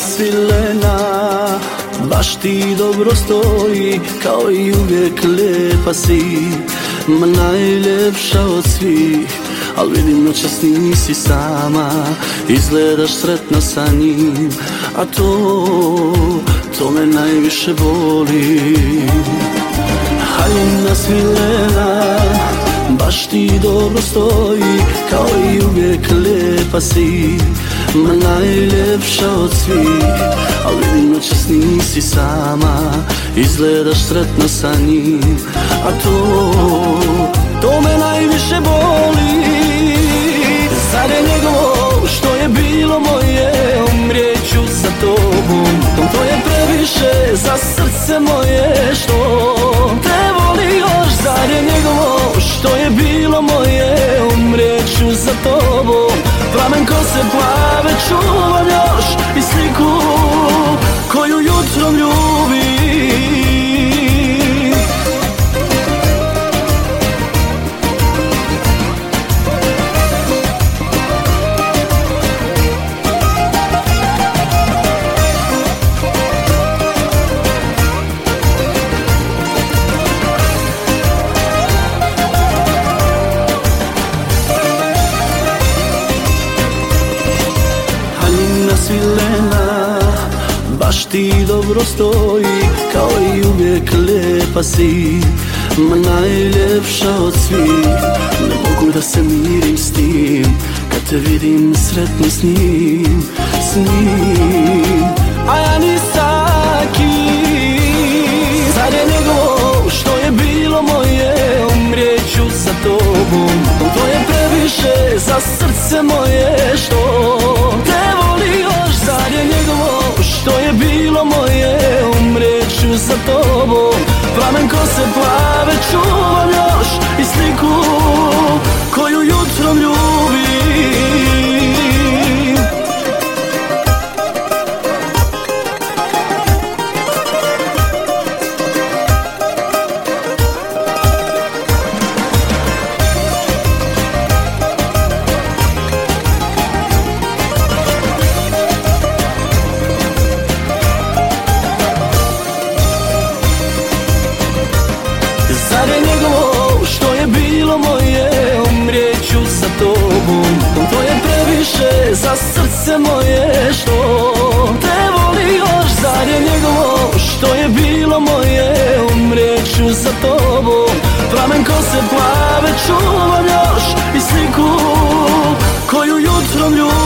svilena Baš ti dobro stoji Kao i uvijek lijepa si. Ma najljepša od svih Al vidim noćas nisi sama Izgledaš sretna sa njim A to, to me najviše boli. Haljina svilena Baš ti dobro stoji Kao i uvijek lijepa si Ma najljepša od svih. Al vidim noćas nisi sama Izgledaš sretna sa njim. A to, to me najviše boli. Zar je njegovo što je bilo moje Umrijeću za tobom. To je previše za srce moje Što Plamen ko se plave svilena Baš ti dobro stoji Kao i uvijek lijepa si Ma najljepša od svih. Ne mogu da se mirim s tim Kad te vidim sretno s njim S njim. A ja nisaki Zar je njegovo što je bilo moje Umrijeću za tobom. To je previše za srce moje Što Plamen ko se plave čuvam još srce moje što te voli još Zar je njegovo što je bilo moje Umrijeću za tobom. Plamen kose plave čuvam još I sliku koju jutrom ljubim